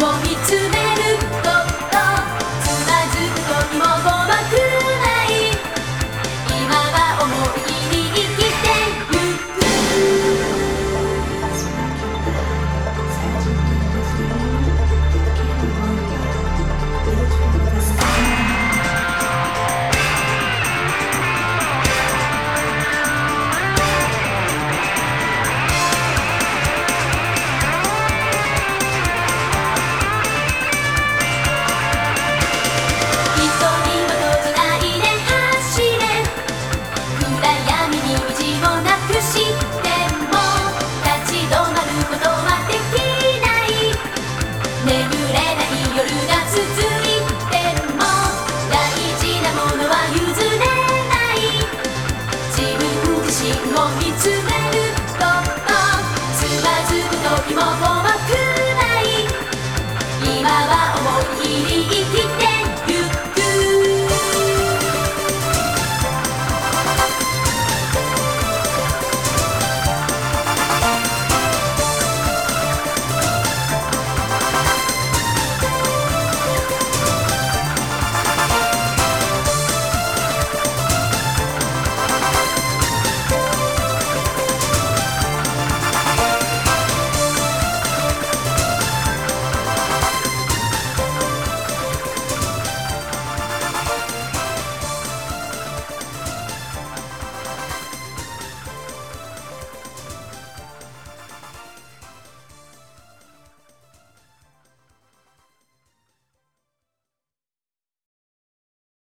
望一。寂寞。